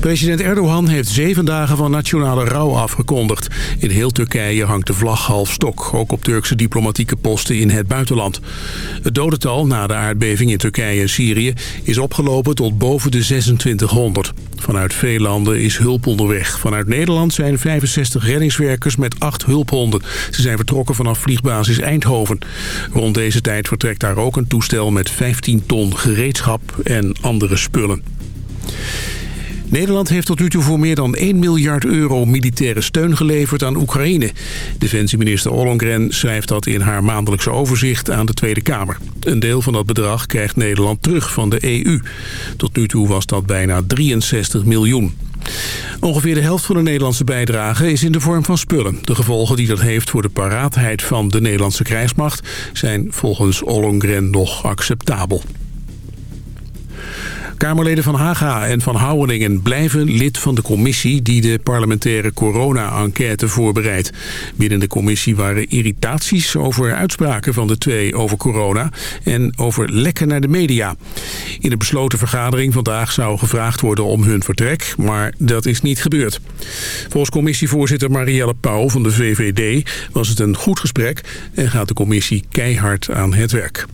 President Erdogan heeft zeven dagen van nationale rouw afgekondigd. In heel Turkije hangt de vlag half stok, ook op Turkse diplomatieke posten in het buitenland. Het dodental na de aardbeving in Turkije en Syrië is opgelopen tot boven de 2600. Vanuit veel landen is hulp onderweg. Vanuit Nederland zijn 65 reddingswerkers met acht hulphonden. Ze zijn vertrokken vanaf vliegbasis Eindhoven. Rond deze tijd vertrekt daar ook een toestel met 15 ton gereedschap en andere spullen. Nederland heeft tot nu toe voor meer dan 1 miljard euro militaire steun geleverd aan Oekraïne. Defensieminister Ollongren schrijft dat in haar maandelijkse overzicht aan de Tweede Kamer. Een deel van dat bedrag krijgt Nederland terug van de EU. Tot nu toe was dat bijna 63 miljoen. Ongeveer de helft van de Nederlandse bijdrage is in de vorm van spullen. De gevolgen die dat heeft voor de paraatheid van de Nederlandse krijgsmacht... zijn volgens Ollongren nog acceptabel. Kamerleden van Haga en van Houweningen blijven lid van de commissie die de parlementaire corona-enquête voorbereidt. Binnen de commissie waren irritaties over uitspraken van de twee over corona en over lekken naar de media. In de besloten vergadering vandaag zou gevraagd worden om hun vertrek, maar dat is niet gebeurd. Volgens commissievoorzitter Marielle Pauw van de VVD was het een goed gesprek en gaat de commissie keihard aan het werk.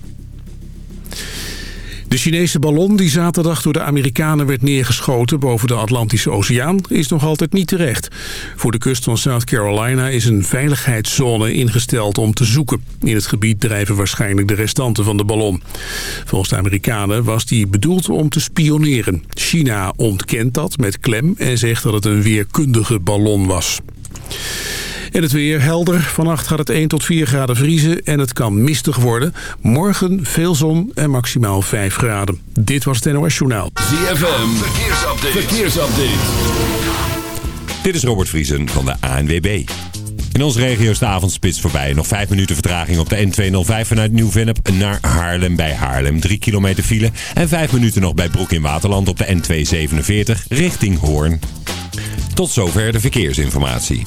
De Chinese ballon die zaterdag door de Amerikanen werd neergeschoten boven de Atlantische Oceaan is nog altijd niet terecht. Voor de kust van South Carolina is een veiligheidszone ingesteld om te zoeken. In het gebied drijven waarschijnlijk de restanten van de ballon. Volgens de Amerikanen was die bedoeld om te spioneren. China ontkent dat met klem en zegt dat het een weerkundige ballon was. En het weer helder. Vannacht gaat het 1 tot 4 graden vriezen en het kan mistig worden. Morgen veel zon en maximaal 5 graden. Dit was het NOS Journaal. ZFM, verkeersupdate. verkeersupdate. Dit is Robert Vriesen van de ANWB. In onze regio is de avondspits voorbij. Nog 5 minuten vertraging op de N205 vanuit Nieuw-Vennep naar Haarlem bij Haarlem. 3 kilometer file. En 5 minuten nog bij Broek in Waterland op de N247 richting Hoorn. Tot zover de verkeersinformatie.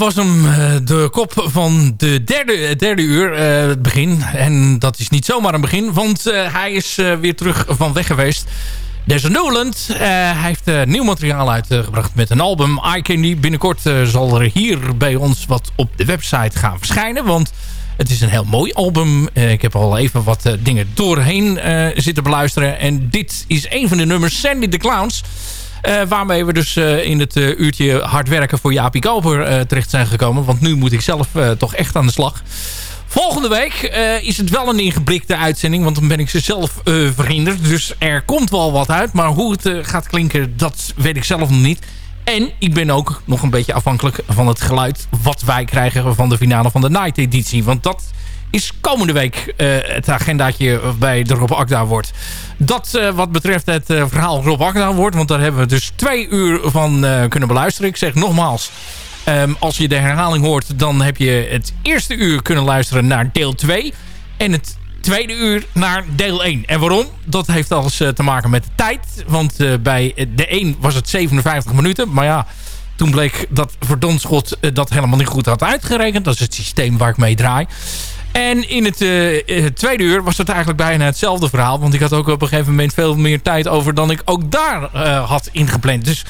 Was hem, eh, de kop van de derde, derde uur, eh, het begin. En dat is niet zomaar een begin, want eh, hij is eh, weer terug van weg geweest. Des Noland, eh, hij heeft eh, nieuw materiaal uitgebracht met een album. I Candy. Binnenkort eh, zal er hier bij ons wat op de website gaan verschijnen, want... Het is een heel mooi album. Eh, ik heb al even wat eh, dingen doorheen eh, zitten beluisteren. En dit is een van de nummers, Sandy the Clowns. Eh, waarmee we dus eh, in het eh, uurtje hard werken voor Jaapie Koper terecht zijn gekomen. Want nu moet ik zelf toch echt aan de slag. Volgende week is het wel een ingeblikte uitzending. Want dan ben ik ze zelf verhinderd. Dus er komt wel wat uit. Maar hoe het gaat klinken, dat weet ik zelf nog niet. En ik ben ook nog een beetje afhankelijk van het geluid... wat wij krijgen van de finale van de Night editie. Want dat is komende week eh, het agendaatje bij de Rob Akda wordt. Dat eh, wat betreft het eh, verhaal Rob Akda wordt. Want daar hebben we dus twee uur van kunnen beluisteren. Ik zeg nogmaals, ehm, als je de herhaling hoort... dan heb je het eerste uur kunnen luisteren naar deel 2. En het tweede uur naar deel 1. En waarom? Dat heeft alles te maken met de tijd. Want bij de 1 was het 57 minuten. Maar ja, toen bleek dat Verdonschot dat helemaal niet goed had uitgerekend. Dat is het systeem waar ik mee draai. En in het eh, eh, tweede uur was het eigenlijk bijna hetzelfde verhaal. Want ik had ook op een gegeven moment veel meer tijd over dan ik ook daar eh, had ingepland. Dus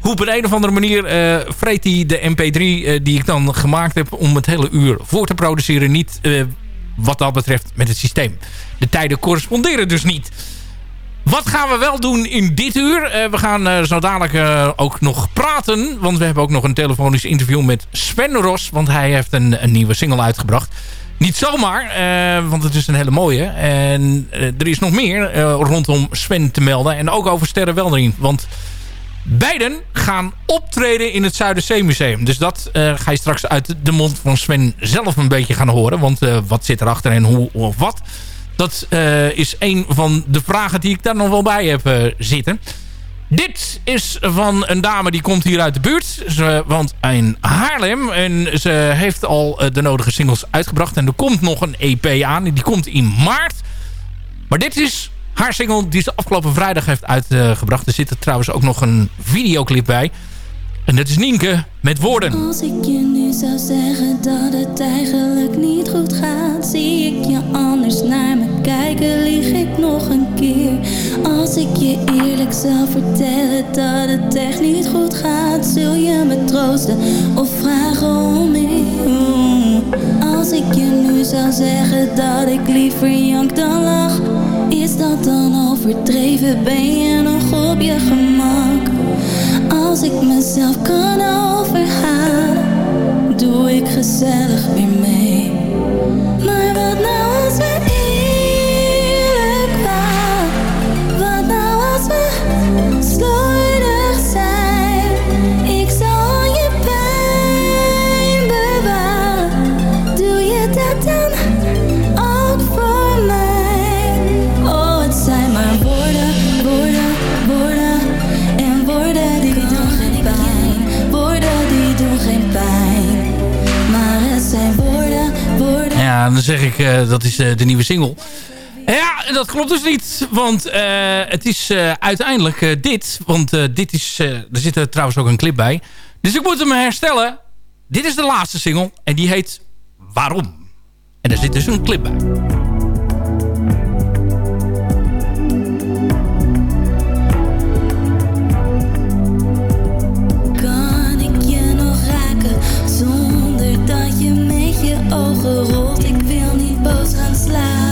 hoe op een, of andere manier eh vreet hij de mp3 eh, die ik dan gemaakt heb... om het hele uur voor te produceren niet wat dat betreft met het systeem. De tijden corresponderen dus niet. Wat gaan we wel doen in dit uur? We gaan zo dadelijk ook nog praten. Want we hebben ook nog een telefonisch interview met Sven Ros. Want hij heeft een, een nieuwe single uitgebracht. Niet zomaar, eh, want het is een hele mooie. En eh, er is nog meer eh, rondom Sven te melden. En ook over Sterren Weldering. Want beiden gaan optreden in het Zuiderzeemuseum. Dus dat ga je straks uit de mond van Sven zelf een beetje gaan horen. Want wat zit erachter en hoe of wat... Dat is een van de vragen die ik daar nog wel bij heb zitten. Dit is van een dame die komt hier uit de buurt. Ze woont in Haarlem. En ze heeft al eh, de nodige singles uitgebracht. En er komt nog een EP aan. Die komt in maart. Maar dit is haar single die ze afgelopen vrijdag heeft uitgebracht. Er zit er trouwens ook nog een videoclip bij. En dat is Nienke met woorden. Als ik je nu zou zeggen dat het eigenlijk niet goed gaat, zie ik je anders naar me kijken, lieg ik nog een keer. Als ik je eerlijk zou vertellen dat het echt niet goed gaat, zul je me troosten of vragen om meer. Als ik je nu zou zeggen dat ik liever jank dan lach, is dat dan overdreven? Ben je nog op je gemak? Als ik mezelf kan overhalen, doe ik gezellig weer mee. Maar wat nou Dan zeg ik, eh, dat is eh, de nieuwe single. Ja, dat klopt dus niet. Want eh, het is uiteindelijk dit. Want dit is, er zit trouwens ook een clip bij. Dus ik moet hem herstellen. Dit is de laatste single. En die heet Waarom. En er zit dus een clip bij. ik wil niet boos gaan slaan.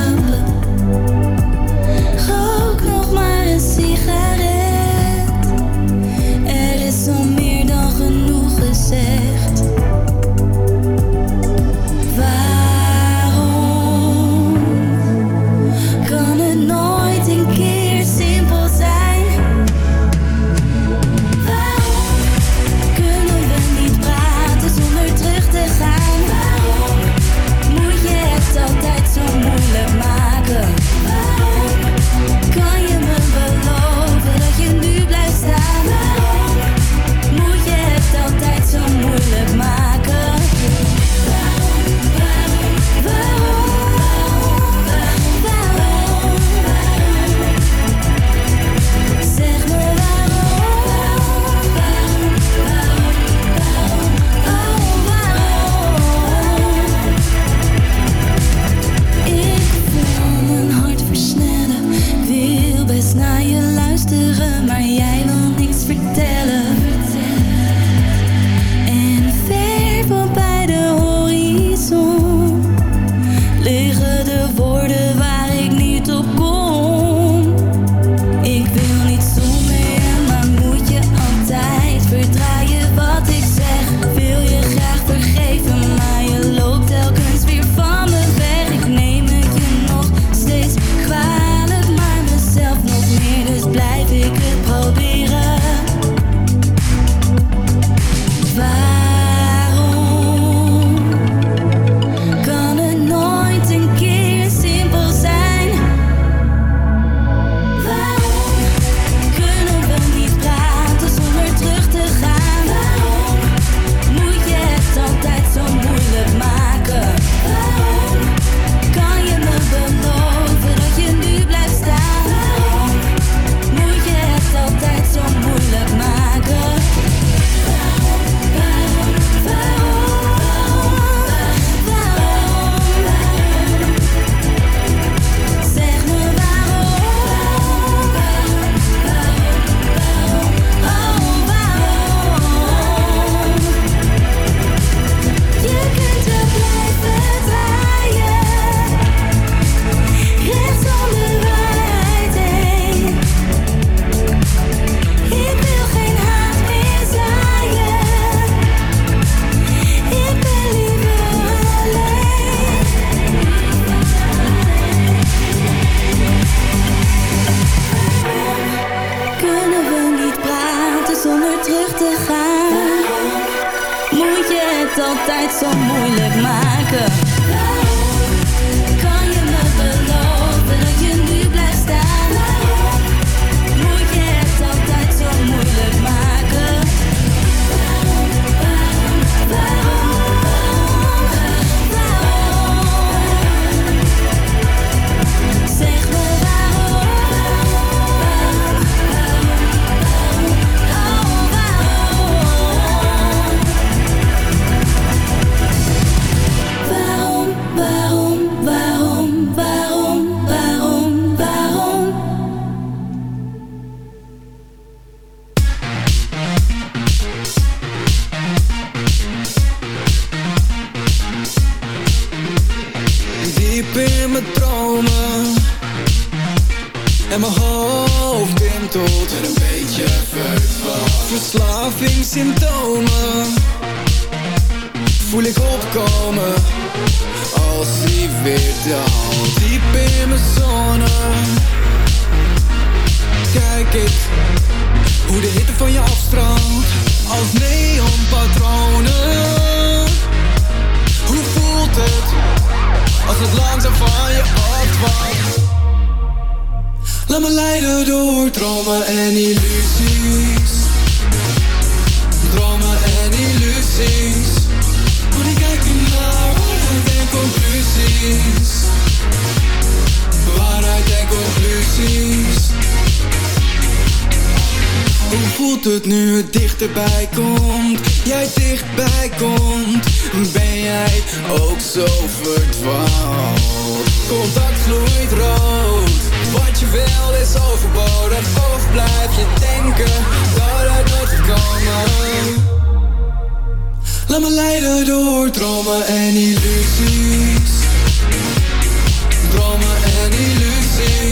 dromen en illusies. Dromen en illusies. Moet ik kijken naar waarheid en conclusies? Waarheid en conclusies? Hoe voelt het nu het dichterbij komt? Jij dichtbij komt. Ben jij ook zo verdwaald? Contact vloeit rood. Wat je wil is overbodig. Of blijf je denken dat het nooit komen? Laat me leiden door dromen en illusies. Dromen en illusies.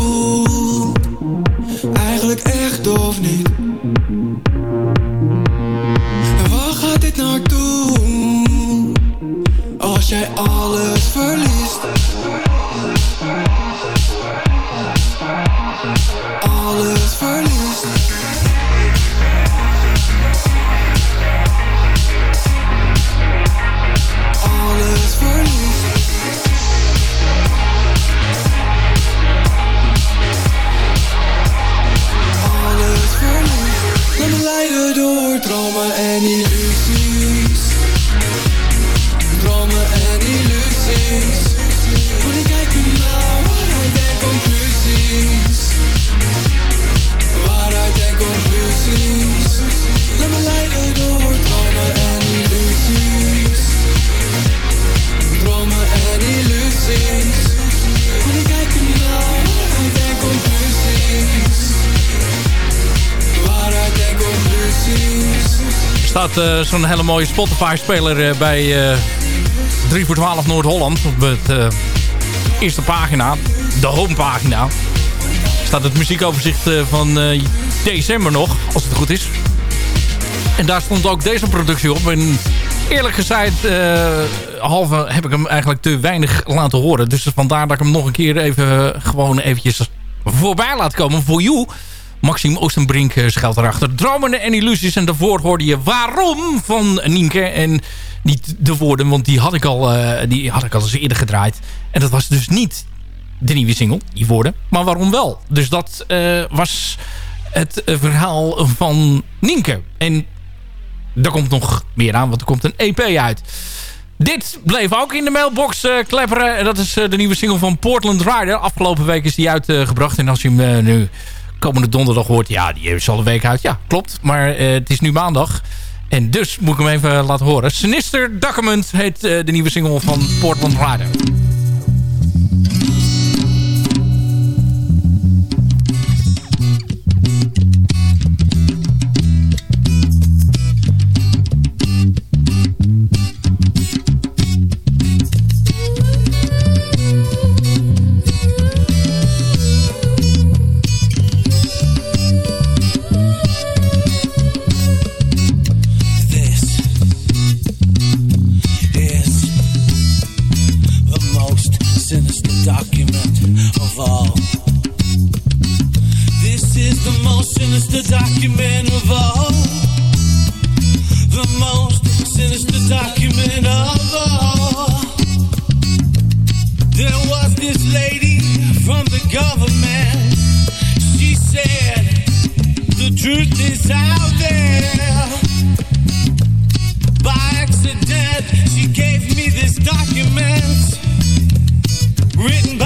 eh, zo'n hele mooie Spotify-speler eh, bij eh 3 voor 12 Noord-Holland. Op het eerste pagina, de homepagina. Staat het muziekoverzicht van december nog, als het goed is. En daar stond ook deze productie op. En eerlijk gezegd, halve heb ik hem eigenlijk te weinig laten horen. Dus vandaar dat ik hem nog een keer even gewoon eventjes voorbij laat komen voor jou. Maxime Oostenbrink eh, schuilt erachter. Dromen en illusies. En daarvoor hoorde je waarom van Nienke. En niet de woorden, want die had ik al, eh, die had ik al eens eerder gedraaid. En dat was dus niet de nieuwe single, die woorden. Maar waarom wel? Dus dat eh, was het verhaal van Nienke. En daar komt nog meer aan, want er komt een EP uit. Dit bleef ook in de mailbox eh, klepperen. En dat is de nieuwe single van Portland Rider. Afgelopen week is die uitgebracht. en als je hem nu komende donderdag hoort... Ja, die is al een week uit. Ja, klopt. Maar eh, het is nu maandag. En dus moet ik hem even laten horen. Sinister Document heet eh, de nieuwe single van Portland Rider. Truth is out there. By accident she gave me this document written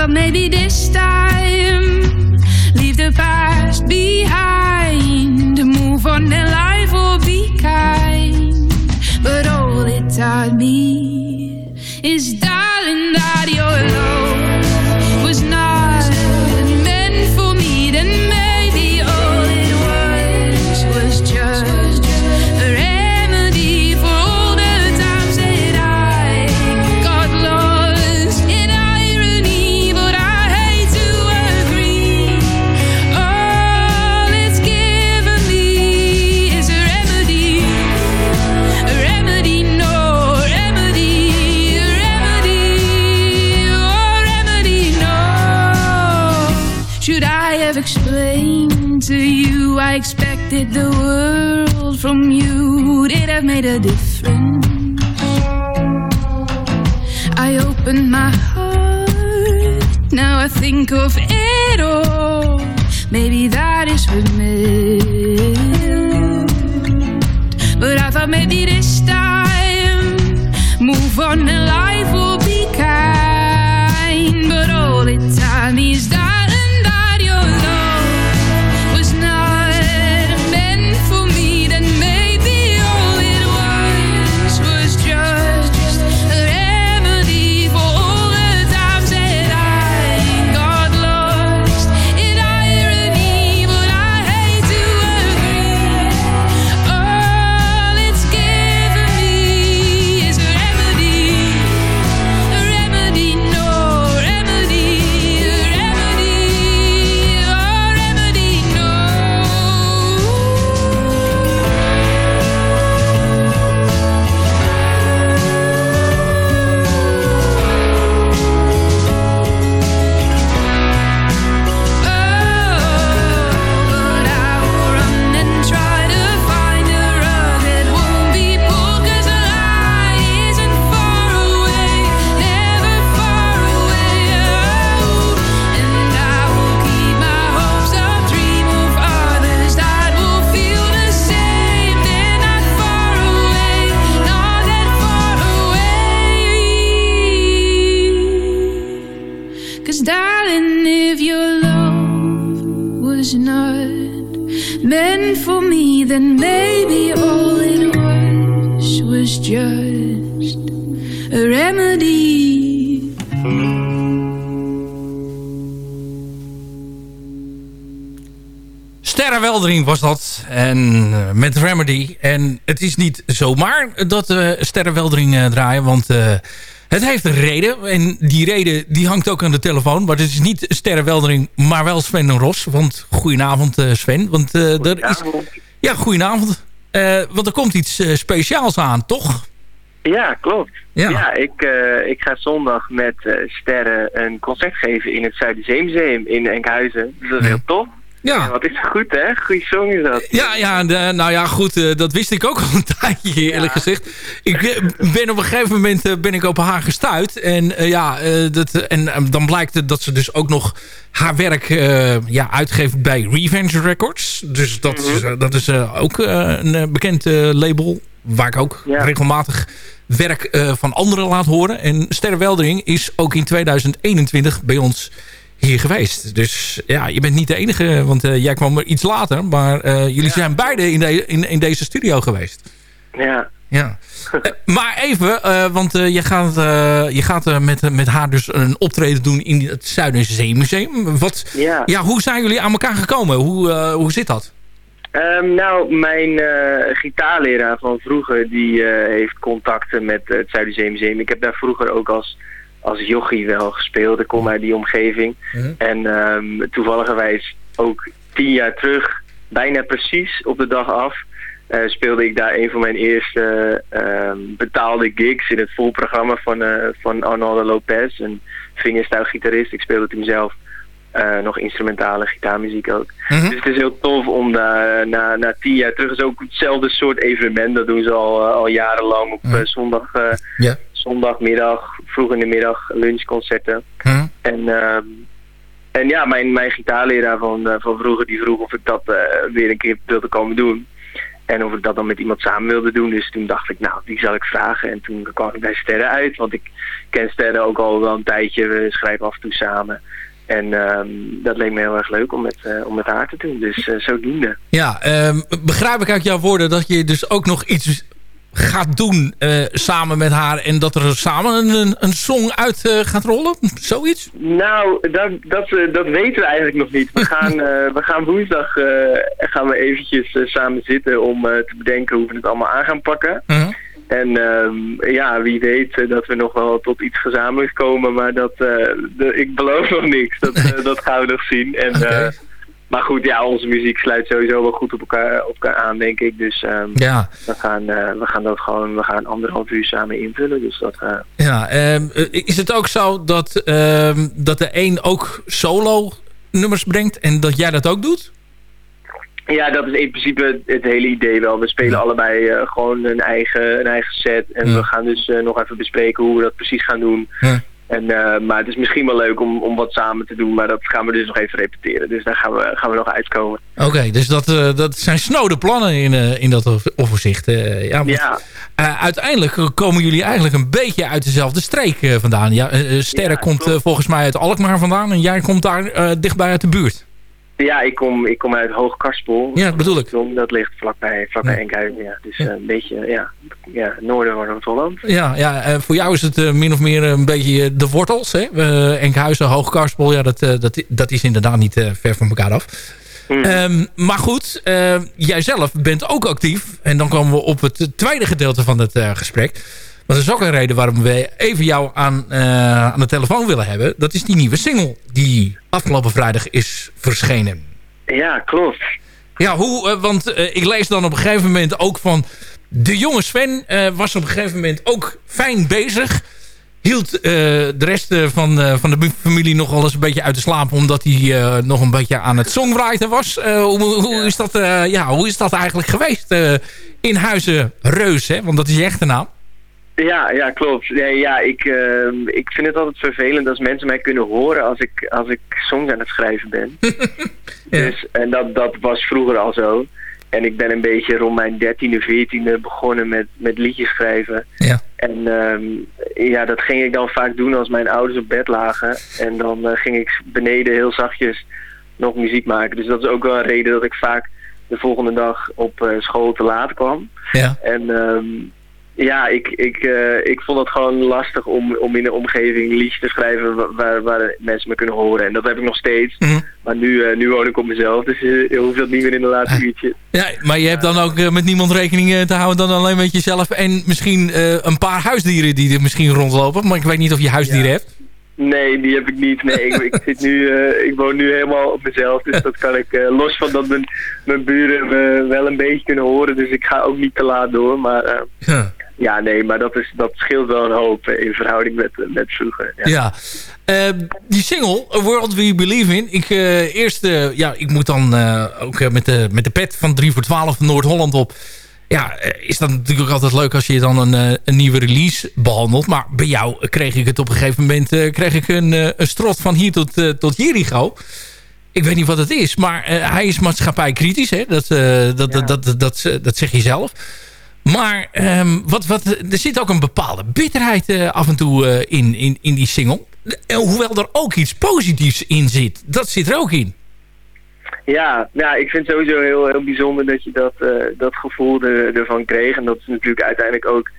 But maybe this made a difference. I opened my heart, now I think of it all. Maybe that is what meant. But I thought maybe this time, move on and life will. Was dat. En eh, met Remedy. En het is niet zomaar dat we Sterrenweldering eh, draaien. Want eh, het heeft een reden. En die reden die hangt ook aan de telefoon. Maar het is niet Sterrenweldering, maar wel Sven Ros. Want goedenavond Sven. Want er is... Ja, goedenavond. Want er komt iets speciaals aan, toch? Ja, klopt. Ja, ja ik, ik ga zondag met Sterren een concert geven in het Zuiderzeemuseum in Enkhuizen. Dus dat is heel tof. Ja. Wat is goed, hè? Goeie song is dat. Ja, ja de, nou ja, goed. Uh, dat wist ik ook al een tijdje, eerlijk ja. gezegd. Ik ben op een gegeven moment uh, ben ik op haar gestuurd. En uh, ja, dat, en dan blijkt het dat ze dus ook nog haar werk ja, uitgeeft bij Revenge Records. Dus dat, mm -hmm. is, dat is ook een bekend label. Waar ik ook ja. regelmatig werk van anderen laat horen. En Sterrenweldering is ook in 2021 bij ons hier geweest. Dus ja, je bent niet de enige, want uh, jij kwam er iets later. Maar uh, jullie ja. zijn beide in, de, in, in, deze studio geweest. Ja. ja. uh, maar even, want je gaat, je gaat met, met haar dus een optreden doen in het Zuiderzeemuseum. Wat, ja. ja. Hoe zijn jullie aan elkaar gekomen? Hoe, hoe zit dat? Um, nou, mijn gitaarleraar van vroeger, die heeft contacten met het Zuiderzeemuseum. Ik heb daar vroeger ook als als jochie wel gespeeld. Ik kom uit die omgeving. Mhm. En um, toevalligerwijs ook tien jaar terug, bijna precies op de dag af, uh, speelde ik daar een van mijn eerste uh, betaalde gigs in het volprogramma van, uh, van Arnaldo Lopez, een vingerstijlgitarist. Ik speelde toen zelf nog instrumentale gitaarmuziek ook. Mhm. Mm -hmm. Dus het is heel tof om daar na, na tien jaar terug, is ook hetzelfde soort evenement, dat doen ze al, al jarenlang op Mhm. zondag zondagmiddag, vroeg in de middag, lunchconcerten. Hm. En, uh, en ja, mijn, mijn gitaarleraar van, uh, van vroeger die vroeg of ik dat uh, weer een keer wilde komen doen. En of ik dat dan met iemand samen wilde doen. Dus toen dacht ik, nou, die zal ik vragen. En toen kwam ik bij Sterren uit. Want ik ken Sterren ook al wel een tijdje. We schrijven af en toe samen. En um, dat leek me heel erg leuk om met, uh, om met haar te doen. Dus uh, zodoende. Ja, um, begrijp ik uit jouw woorden dat je dus ook nog iets gaat doen uh, samen met haar... en dat er samen een, een song uit uh, gaat rollen? Zoiets? Nou, dat, dat, uh, dat weten we eigenlijk nog niet. We gaan, we gaan woensdag gaan we eventjes samen zitten... om te bedenken hoe we het allemaal aan gaan pakken. -huh. En um, ja, wie weet dat we nog wel tot iets gezamenlijks komen... maar dat, de, ik beloof nog niks. Dat, dat gaan we nog zien. En, okay. Maar goed, ja, onze muziek sluit sowieso wel goed op elkaar, op elkaar aan, denk ik. Dus um, ja. we, gaan, uh, we gaan dat gewoon, we gaan anderhalf uur samen invullen. Dus dat, uh... Ja, um, is het ook zo dat, um, dat de een ook solo nummers brengt en dat jij dat ook doet? Ja, dat is in principe het hele idee wel. We spelen ja. allebei uh, gewoon een eigen, een eigen set. En ja. we gaan dus nog even bespreken hoe we dat precies gaan doen. Ja. En, uh, maar het is misschien wel leuk om, om wat samen te doen. Maar dat gaan we dus nog even repeteren. Dus daar gaan we, gaan we nog uitkomen. Oké, okay, dus dat, uh, dat zijn snode plannen in, uh, in dat overzicht. ja, ja. uiteindelijk komen jullie eigenlijk een beetje uit dezelfde streek vandaan. Ja, Sterren ja, komt volgens mij uit Alkmaar vandaan. En jij komt daar dichtbij uit de buurt. Ja, ik kom, ik kom uit Hoogkarspel. Ja, dat bedoel ik. Dat ligt vlakbij, vlakbij ja. Enkhuizen, ja. Dus ja. Uh, een beetje, ja, ja noorden van Noord-Holland. Ja, ja uh, voor jou is het uh, min of meer een beetje de wortels, hè? Enkhuizen, Hoogkarspel, ja, dat, dat, dat is inderdaad niet ver van elkaar af. Hmm. Um, maar goed, jij zelf bent ook actief. En dan komen we op het tweede gedeelte van het gesprek. Dat is ook een reden waarom we even jou aan, uh, aan de telefoon willen hebben. Dat is die nieuwe single die afgelopen vrijdag is verschenen. Ja, klopt. Ja, hoe, uh, want uh, ik lees dan op een gegeven moment ook van... De jonge Sven was op een gegeven moment ook fijn bezig. Hield de rest van, van de familie nog wel eens een beetje uit de slaap... omdat hij nog een beetje aan het songwriter was. hoe, hoe, is dat, ja, hoe is dat eigenlijk geweest in Huizen Reus? Hè? Want dat is je echte naam. Ja, ja, klopt. Ja, ja ik, uh, ik vind het altijd vervelend als mensen mij kunnen horen als ik, als ik songs aan het schrijven ben. ja. dus, en dat, dat was vroeger al zo. En ik ben een beetje rond mijn dertiende, veertiende begonnen met, met liedjes schrijven. Ja. En um, ja, dat ging ik dan vaak doen als mijn ouders op bed lagen. En dan uh, ging ik beneden heel zachtjes nog muziek maken. Dus dat is ook wel een reden dat ik vaak de volgende dag op eh, school te laat kwam. Ja. En ehm, ja, ik, ik, eh, ik vond het gewoon lastig om, om in een omgeving liedjes te schrijven wa- waar, waar mensen me kunnen horen. En dat heb ik nog steeds. Mhm. Maar nu, eh, nu woon ik op mezelf, dus eh, je hoeft dat niet meer in de laatste uurtje. Ja, maar je hebt dan ook met niemand rekening te houden dan alleen met jezelf. En misschien een paar huisdieren die er misschien rondlopen. Maar ik weet niet of je huisdieren hebt. Nee, die heb ik niet. Nee, ik, ik, zit nu, ik woon nu helemaal op mezelf. Dus dat kan ik, los van dat mijn, mijn buren me wel een beetje kunnen horen. Dus ik ga ook niet te laat door. Maar Ja. Ja, nee, maar dat, is, dat scheelt wel een hoop eh, in verhouding met, met vroeger. Ja. Ja. Eh, die single, A World We Believe In. Ik, eh, eerst, eh, ja, ik moet dan eh, ook eh, met, de, met de pet van 3 voor 12 Noord-Holland op. Ja, eh, is dat natuurlijk altijd leuk als je dan een, eh, een nieuwe release behandelt. Maar bij jou kreeg ik het op een gegeven moment eh, kreeg ik een, eh, een strot van hier tot, eh, tot Jericho. Ik weet niet wat het is, maar eh, hij is maatschappijkritisch. Hè? Dat, eh, dat, dat, dat, dat, dat zeg je zelf. Maar ehm, wat, wat, er zit ook een bepaalde bitterheid eh, af en toe eh, in, in, in die single. En hoewel er ook iets positiefs in zit. Dat zit er ook in. Ja, ja, ik vind het sowieso heel, heel bijzonder dat je dat, eh, dat gevoel er, ervan kreeg. En dat is natuurlijk uiteindelijk ook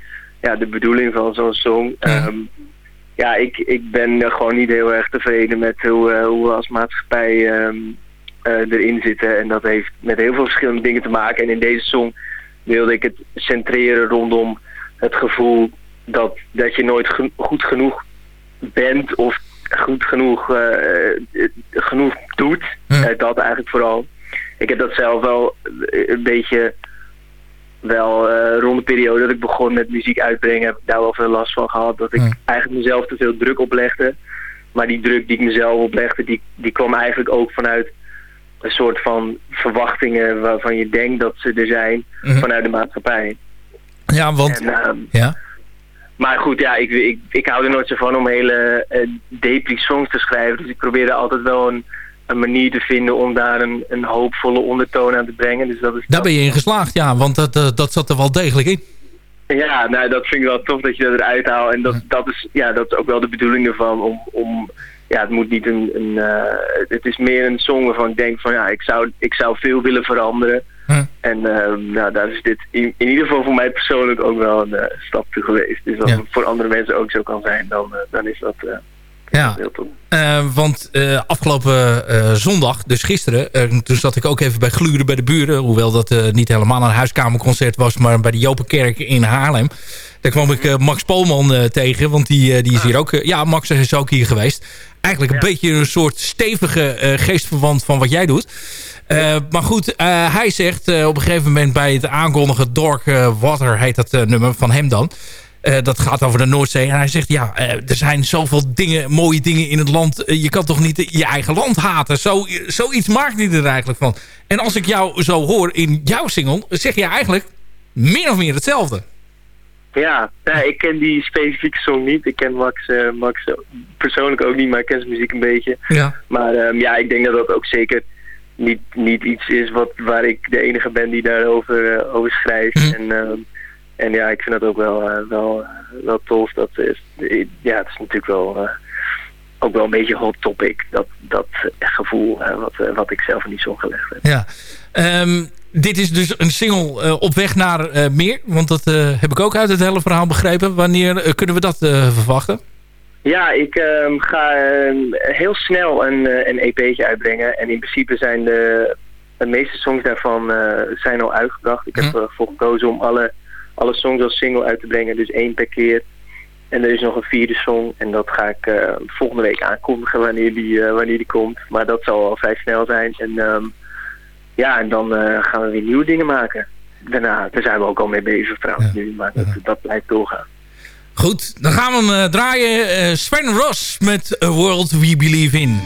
ja, de bedoeling van zo'n song. Ehm, ja, ik, ik ben gewoon niet heel erg tevreden met hoe, eh, hoe we als maatschappij ehm, eh, erin zitten. En dat heeft met heel veel verschillende dingen te maken. En in deze song wilde ik het centreren rondom het gevoel dat, dat je nooit goed genoeg bent of goed genoeg, eh, eh, genoeg doet. Eh, dat eigenlijk vooral. Ik heb dat zelf wel een beetje wel rond de periode dat ik begon met muziek uitbrengen, heb ik daar wel veel last van gehad. Dat ik eigenlijk mezelf te veel druk oplegde. Maar die druk die ik mezelf oplegde, die, die kwam eigenlijk ook vanuit een soort van verwachtingen waarvan je denkt dat ze er zijn Mhm. vanuit de maatschappij. Ja, want... En, ehm, ja. maar goed, ja, ik, ik, ik hou er nooit zo van om hele uh, depri songs te schrijven. Dus ik probeerde altijd wel een, een manier te vinden om daar een, een hoopvolle ondertoon aan te brengen. Dus dat is Daar ben je in geslaagd, ja. Want dat, eh, dat zat er wel degelijk in. Ja, nou, dat vind ik wel tof dat je dat eruit haalt. En dat, dat, is, ja, dat is ook wel de bedoeling ervan. Om, om, ja, het moet niet een... een eh, het is meer een song waarvan ik denk van... Ja, ik zou, ik zou veel willen veranderen. En eh, nou, daar is dit in, in ieder geval voor mij persoonlijk ook wel een eh, stap toe geweest. Dus als Ja. het voor andere mensen ook zo kan zijn, dan, eh, dan is dat... Ja. Eh, want afgelopen zondag, dus gisteren... toen zat ik ook even bij Gluren bij de buren. Hoewel dat niet helemaal een huiskamerconcert was... maar bij de Jopenkerk in Haarlem. Daar kwam ik eh, Max Polman eh, tegen. Want die, eh, die is hier ook... ja, Max is ook hier geweest. Eigenlijk een beetje een soort stevige geestverwant van wat jij doet. Maar goed, hij zegt op een gegeven moment bij het aankondigen... Dark eh, Water heet dat nummer van hem dan... Dat gaat over de Noordzee. En hij zegt, ja, er zijn zoveel dingen, mooie dingen in het land. Je kan toch niet je eigen land haten? Zo, zoiets maakt hij er eigenlijk van. En als ik jou zo hoor in jouw single... zeg je eigenlijk min of meer hetzelfde. Ja, ja, ik ken die specifieke song niet. Ik ken Max, eh, Max persoonlijk ook niet, maar ik ken zijn muziek een beetje. Ja. Maar ehm, ja, ik denk dat dat ook zeker niet, niet iets is wat, waar ik de enige ben die daarover eh, over schrijft. En, ehm, en ja, ik vind dat ook wel, eh, wel, wel tof. Dat is, ja, het is natuurlijk wel ook wel een beetje hot topic. Dat, dat gevoel wat, wat ik zelf in die song gelegd heb. Ja. Ehm, dit is dus een single eh, op weg naar eh, meer. Want dat eh, heb ik ook uit het hele verhaal begrepen. Wanneer kunnen we dat verwachten? Ja, ik ehm, ga ehm, heel snel een, een EP'tje uitbrengen. En in principe zijn de, de meeste songs daarvan zijn al uitgebracht. Ik heb ervoor gekozen om alle, alle songs als single uit te brengen. Dus één per keer. En er is nog een vierde song. En dat ga ik volgende week aankondigen wanneer die, wanneer die komt. Maar dat zal al vrij snel zijn. En ja, en dan eh, gaan we weer nieuwe dingen maken. Daarna, daar zijn we ook al mee bezig trouwens nu. Maar dat, dat blijft doorgaan. Goed, dan gaan we hem eh, draaien. Eh, Sven Ross met A World We Believe In.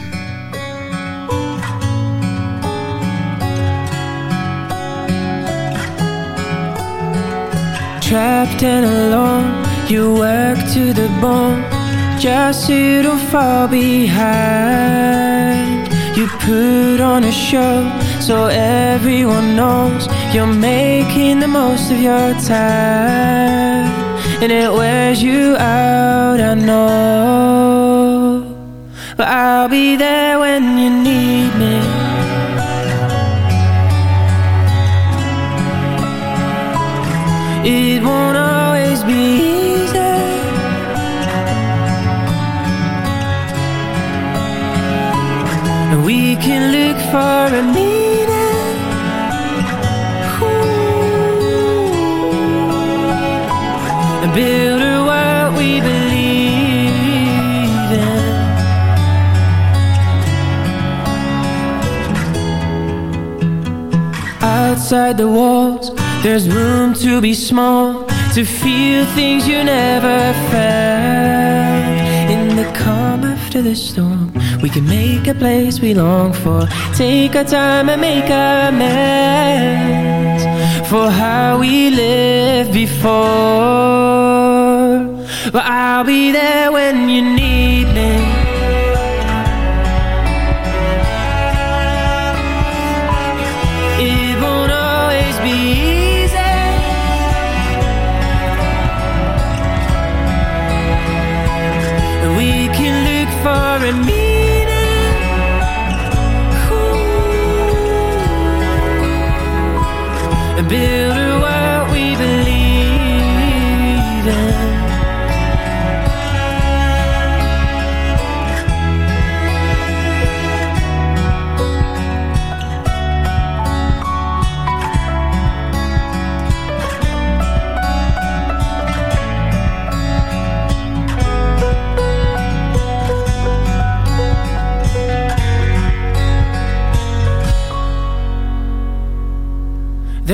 Trapped and alone, you work to the bone Just so you don't fall behind You put on a show so everyone knows you're making the most of your time, and it wears you out, I know. But I'll be there when you need me. It won't always be can look for a meaning. Ooh. Build a world we believe in. Outside the walls, there's room to be small, to feel things you never felt. In the calm after the storm, we can make a place we long for. Take our time and make amends for how we lived before. But I'll be there when you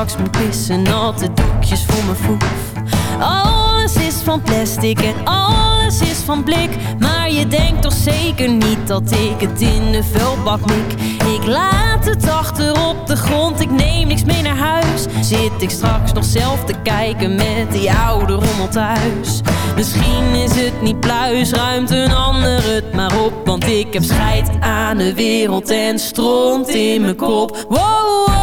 straks moet pissen, natte doekjes voor mijn voet. Alles is van plastic en alles is van blik. Maar je denkt toch zeker niet dat ik het in de vuilbak mik. Ik laat het achter op de grond, ik neem niks mee naar huis. Zit ik straks nog zelf te kijken met die oude rommel thuis. Misschien is het niet pluis, ruimt een ander het maar op. Want ik heb scheid aan de wereld en stront in mijn kop. Wow, wow.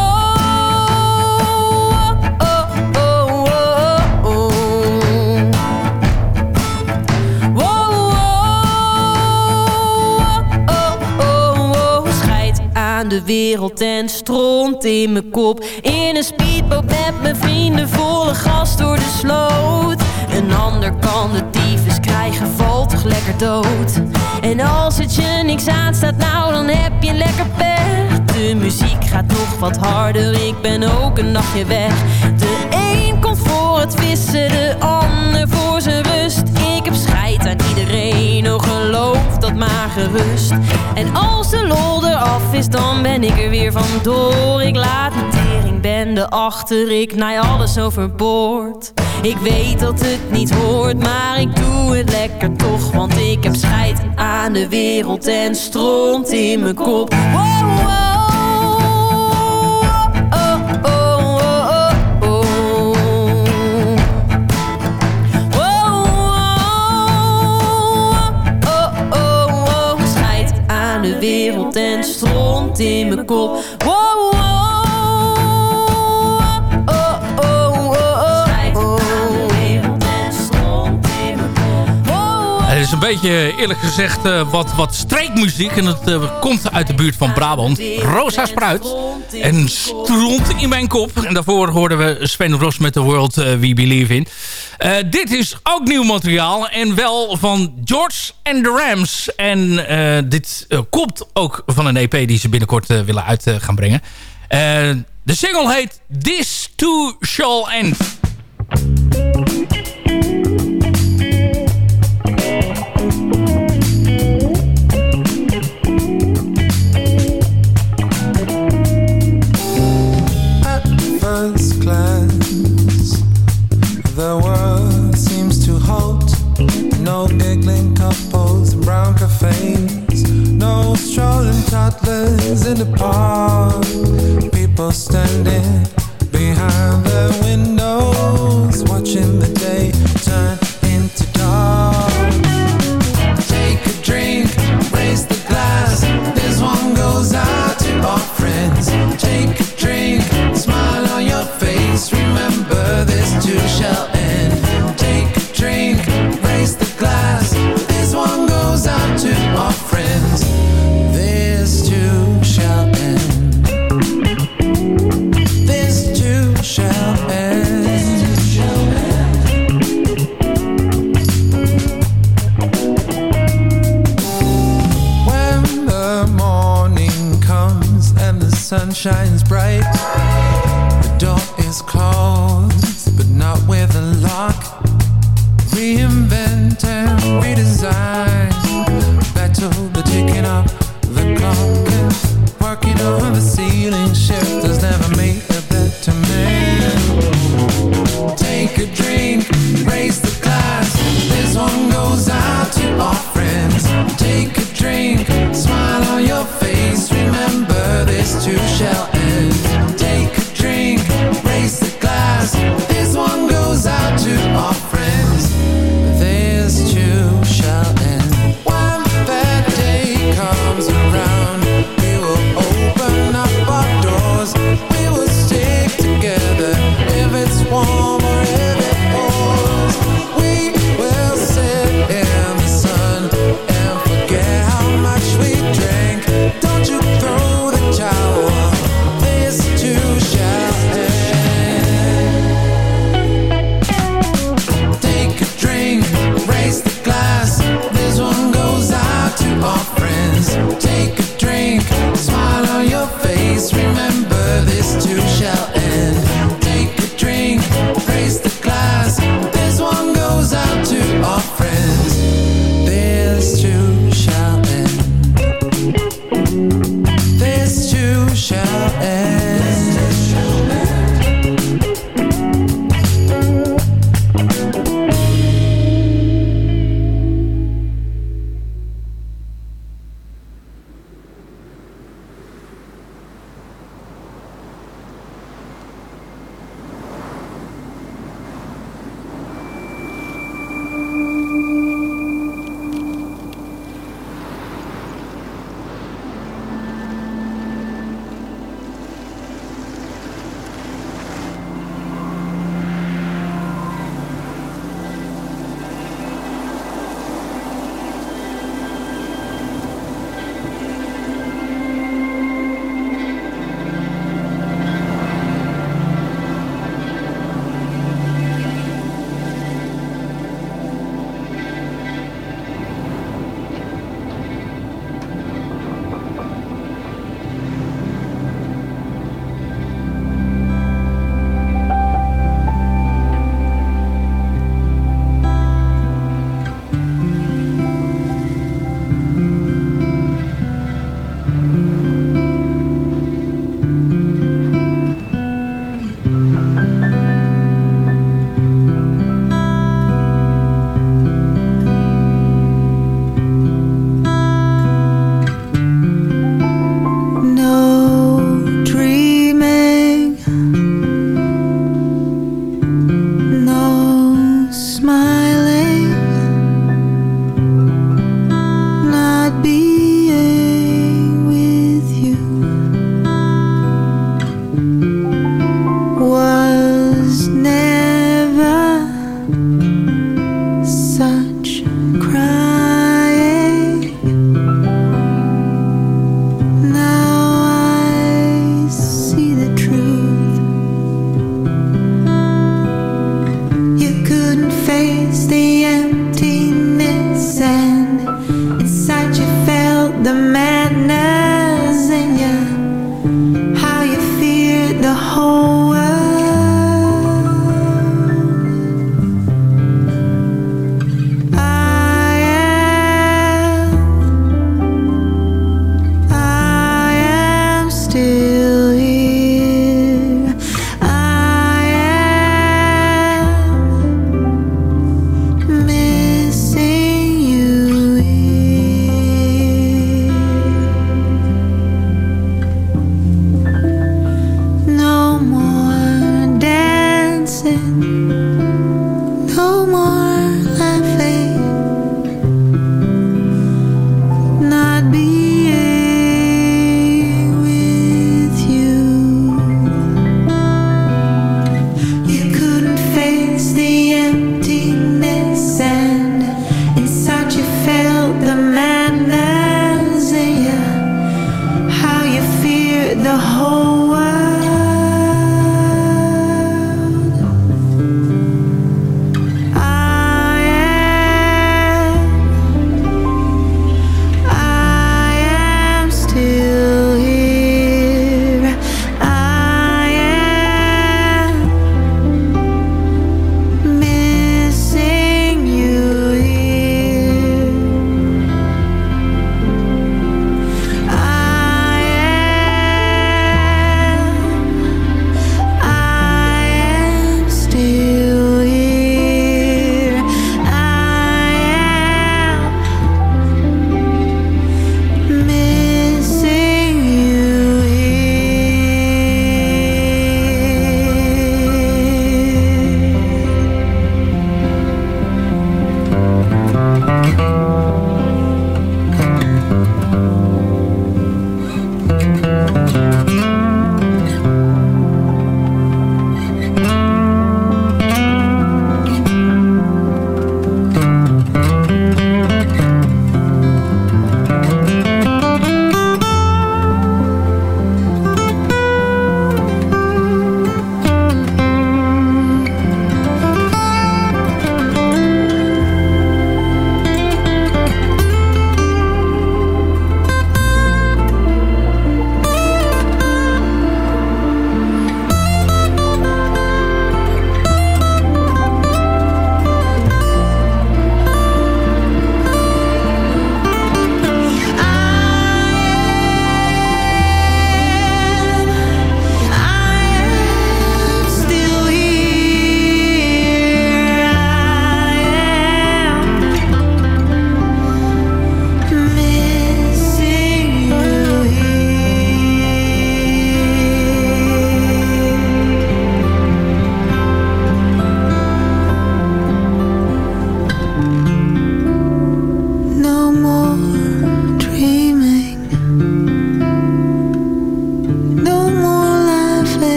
De wereld en stront in mijn kop. In een speedboot met mijn vrienden, volle gas door de sloot. Een ander kan de tyfus krijgen, valt toch lekker dood. En als het je niks aanstaat, nou dan heb je lekker pech. De muziek gaat nog wat harder, ik ben ook een nachtje weg. De een komt voor het vissen, de ander voor zijn rust. Ik heb scheid aan iedereen, geloof dat maar gerust. En als de lol eraf is, dan ben ik er weer vandoor. Ik laat mijn teringbende achter, ik naai alles overboord. Ik weet dat het niet hoort, maar ik doe het lekker toch. Want ik heb scheid aan de wereld en stront in mijn kop. en stront in mijn kop. Wow, wow. Beetje, eerlijk gezegd, uh, wat, wat streekmuziek. En dat uh, komt uit de buurt van Brabant. Rosa Spruit. En stront in mijn kop. En daarvoor hoorden we Sven Ross met The World uh, We Believe In. dit is ook nieuw materiaal. En wel van George and the Rams. En dit komt ook van een EP die ze binnenkort willen uit gaan brengen. de single heet This Too Shall End. Brown cafes. No strolling toddlers in the park. People standing behind their windows, watching the day turn into dark. Take a drink, raise the glass. This one goes out to our friends. Take a drink, smile on your face. Remember, this too shall sun shines bright, the door is closed, but not with a lock. Reinvent and redesign. Battle the ticking up the clock working on the ceiling shifters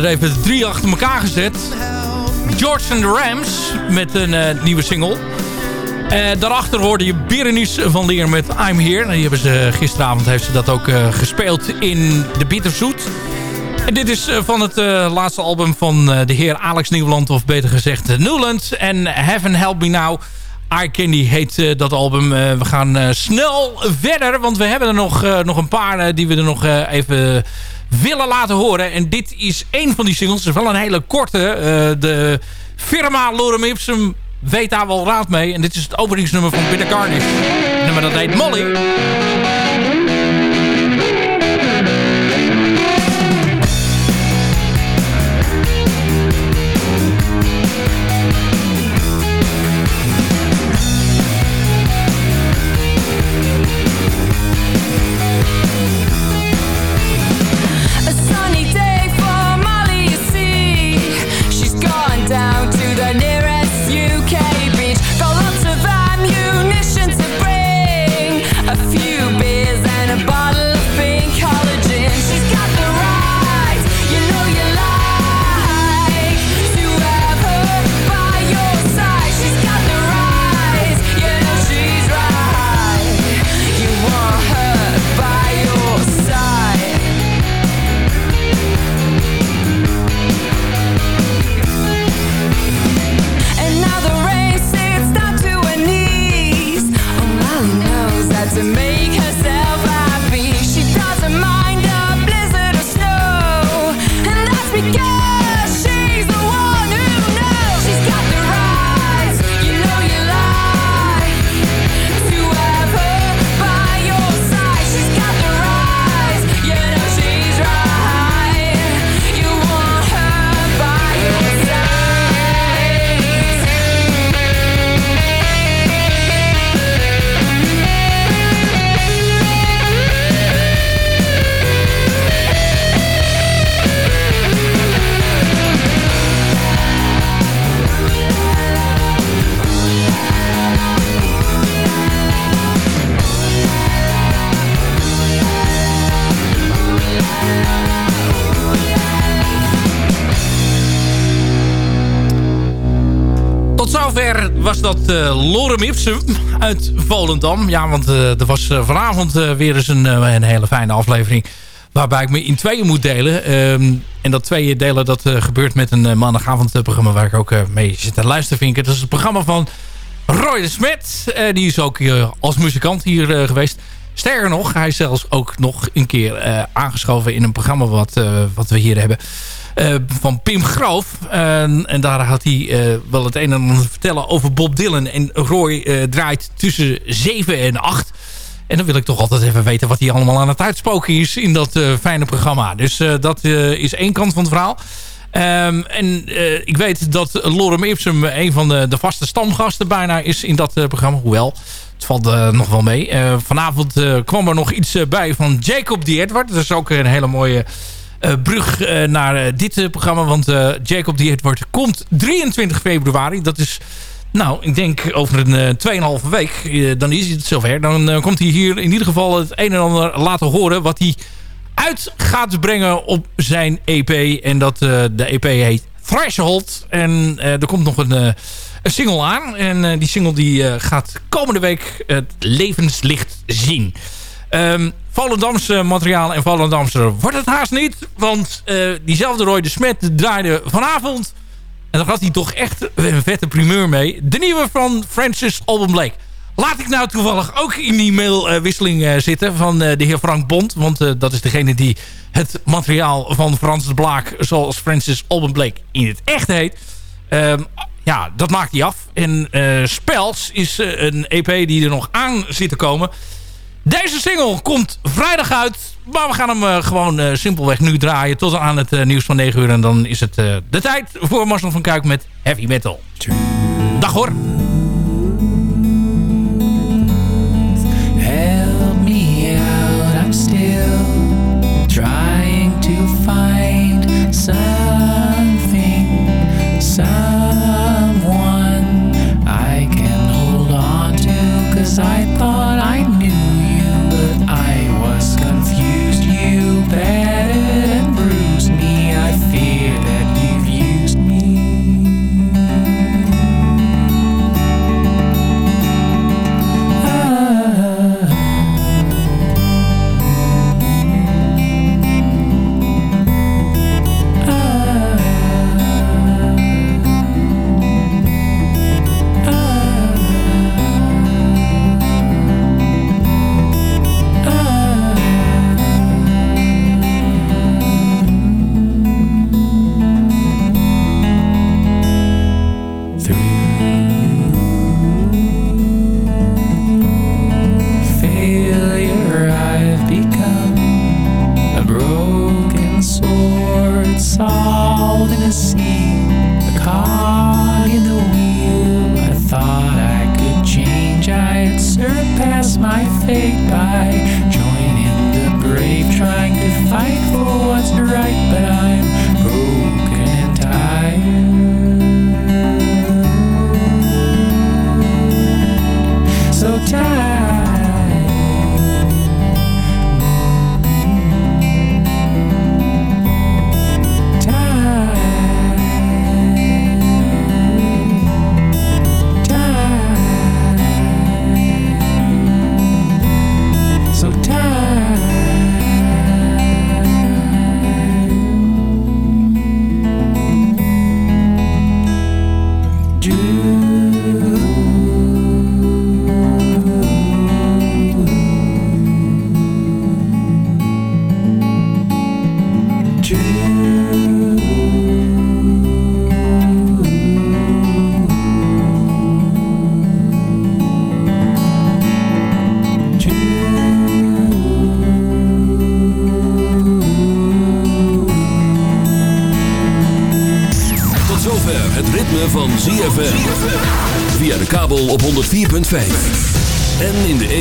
er even drie achter elkaar gezet. George and the Rams met een uh, nieuwe single. Uh, daarachter hoorde je Berenice van Leer met I'm Here. Die hebben ze, gisteravond heeft ze dat ook gespeeld in de Bitterzoet. En dit is van het laatste album van de heer Alex Nieuwland. Of beter gezegd Newland. En Heaven Help Me Now. I Candy heet dat album. we gaan snel verder. Want we hebben er nog, nog een paar die we er nog even willen laten horen. En dit is één van die singles. Het is wel een hele korte. Uh, de firma Lorem Ipsum weet daar wel raad mee. En dit is het openingsnummer van Bitter Garnish. Nummer dat heet Molly. Was dat uh, Lorem Ipsum uit Volendam. Ja, want uh, er was uh, vanavond weer eens een, een, hele fijne aflevering... waarbij ik me in tweeën moet delen. Um, en dat tweeën delen, dat gebeurt met een maandagavondprogramma... waar ik ook mee zit te luisteren, vind ik. Dat is het programma van Roy de Smet. die is ook als muzikant hier geweest. Sterker nog, hij is zelfs ook nog een keer aangeschoven... in een programma wat, wat we hier hebben... Eh, van Pim Groof. en daar had hij uh, wel het een en ander te vertellen over Bob Dylan. En Roy uh, draait tussen 7 en 8. En dan wil ik toch altijd even weten wat hij allemaal aan het uitspoken is in dat fijne programma. Dus dat is één kant van het verhaal. Um, en ik weet dat Lorem Ipsum een van de, de vaste stamgasten bijna is in dat programma. Hoewel, het valt nog wel mee. vanavond kwam er nog iets bij van Jacob D. Edward. Dat is ook een hele mooie brug uh, naar uh, dit programma. Want Jacob die Edward komt 23 februari. Dat is, nou, ik denk over een 2,5 week. dan is het zover. Dan komt hij hier in ieder geval het een en ander laten horen. Wat hij uit gaat brengen op zijn EP. En dat de EP heet Threshold. En er komt nog een, een single aan. En die single die gaat komende week het levenslicht zien. Um, Volendamse materiaal en Volendamse wordt het haast niet. Want uh, diezelfde Roy de Smet draaide vanavond... en dan had hij toch echt een vette primeur mee... de nieuwe van Francis Alban. Laat ik nou toevallig ook in die mailwisseling uh, zitten van uh, de heer Frank Bond. Want dat is degene die het materiaal van Frans de Blaak... zoals Francis Alban in het echt heet... Um, ja, dat maakt hij af. En Spels is een EP die er nog aan zit te komen... Deze single komt vrijdag uit. Maar we gaan hem uh, gewoon uh, simpelweg nu draaien. Tot aan het uh, nieuws van 9 uur. En dan is het de tijd voor Marcel van Kuik met Heavy Metal. Dag hoor.